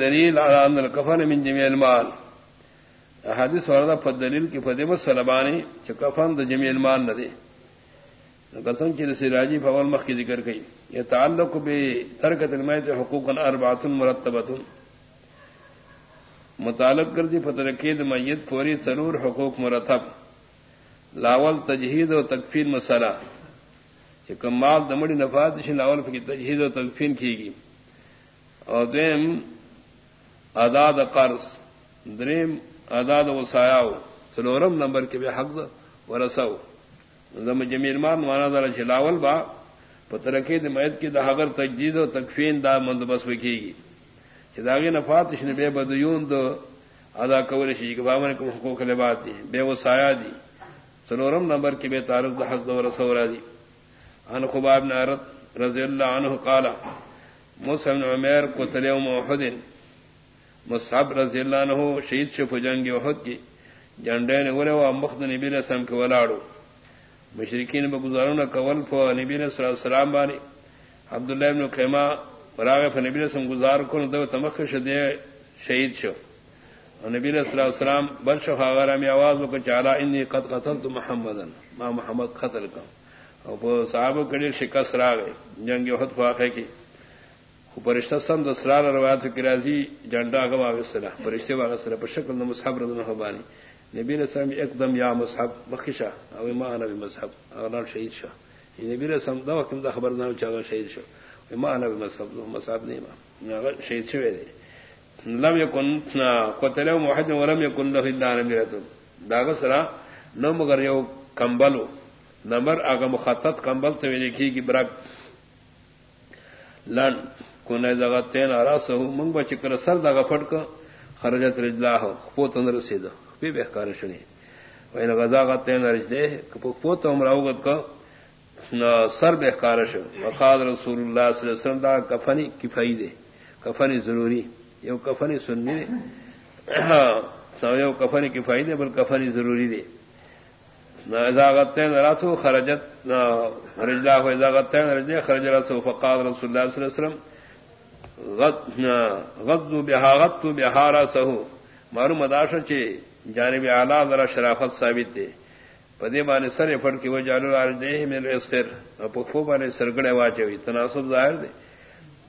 الدلیل على ان الكفن من جميع المال. احادیث وردا فدلیل کی فدیمت سلبانی چ کفن د جميع المال نہ دے قسم کی سراجی فول مخ کی ذکر کئی یہ تعلق بے ترکت المیت حقوقا اربعۃ مرتبۃ متعلق کر دی فترکید میت فوری ضرور حقوق مرتب. لاول تجہید و تکفین مسئلہ کہ کمال دمڑی نفاذ لاول کی تجہید و تکفین کی گی اور دویم دیم اداد قرض، دریم اداد و سایاؤ سلورم نمبر کے بے حق و رسو دم مان مانا دار چلاول با پترکی دمید کی دہاگر تجدید و تکفین دا مندوبست کی گی چداغی نفات نے بے بدیون دو ادا قور شی کے بابر کو حقوق لبات دی بے وہ سایہ دی سلورم نمبر کی بے تعارف دا حق دو رسورا دی ان خباب نارت رضی اللہ عنہ قالا مسلم عمیر کو تلیوم احد. مصحب رضی اللہ عنہ شہید شف جنگ احد کی جنڈے نے ورے و مخد نبی علیہ السلام کے ولاڑو مشرقین بگزاروں نے قول فو نبی علیہ السلام بانی عبداللہ ابن خیمہ براغ ف نبی السلام گزار کو دو تمخش دے شہید شو. نبی علیہ السلام السلام بل شو خاغرہ میں آواز کو چالا انی قد قتلت محمدا، ما محمد قتل کا اور صحابہ کڑی شکست را گئے جنگ احد فاقے کی پرشتہ سم دسرار روایت کی راضی جنڈا کا واغسرا پرشتے واغسرا پر شکل نہ مصحب رضن حبانی نبی رسم ایک دم یا مصحب مخشا او ما یعنی نبی مصحب اور شہید شاہ نبی رسم دا وقت دا خبر نہ چاہا شہید شاہ ما نبی مصحب مصحب نہیں ما شہید شوے دے لم یکن قتل موحد ولم یکن له الا نبیرت داغسرا نو مگر یو کمبلو نمبر اگا مخطط کمبل تو لکھی کی برک لن. کونے دغه تین اراسه مونږ به چکر سر دغه پټ خرجت رجلاه خو تن رسید په به کار شنی وینه غزا غ تین رجله کو په تو امراوغت ک نو سر به کار شو. وقال رسول الله صلی الله علیه وسلم، دا کفنی کفایه ده کفنی ضروری، یو کفنی سنی یو کفنی کفایه ده بل کفنی ضروری ده نہ راسو خرجت رجلا ہو رجے خرج رسو فقال رسول اللہ صلی اللہ علیہ وسلم غد بہاغت بہارا سہو مارو مداش چے جانب اعلیٰ ذرا شرافت ثابت دے پدے بانے سر پھٹ کے وہ جانو دے میرے اسخر پخو بانے سرگڑے واچے ہوئی تناسب ظاہر دے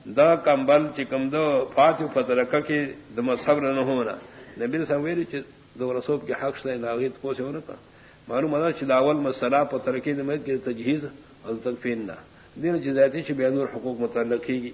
دا کمبل چکم دو فاتو فتح رکھا کہ دم صبر نہ ہونا نبی سویری چ دو رسوب کے حق سے ناغیت کو سے ہونا کا مارو مدا چلاول مسلا پر ترقی نمت کے تجہیز اور تکفین نہ دین جزایتی سے بین حقوق متعلق کی گی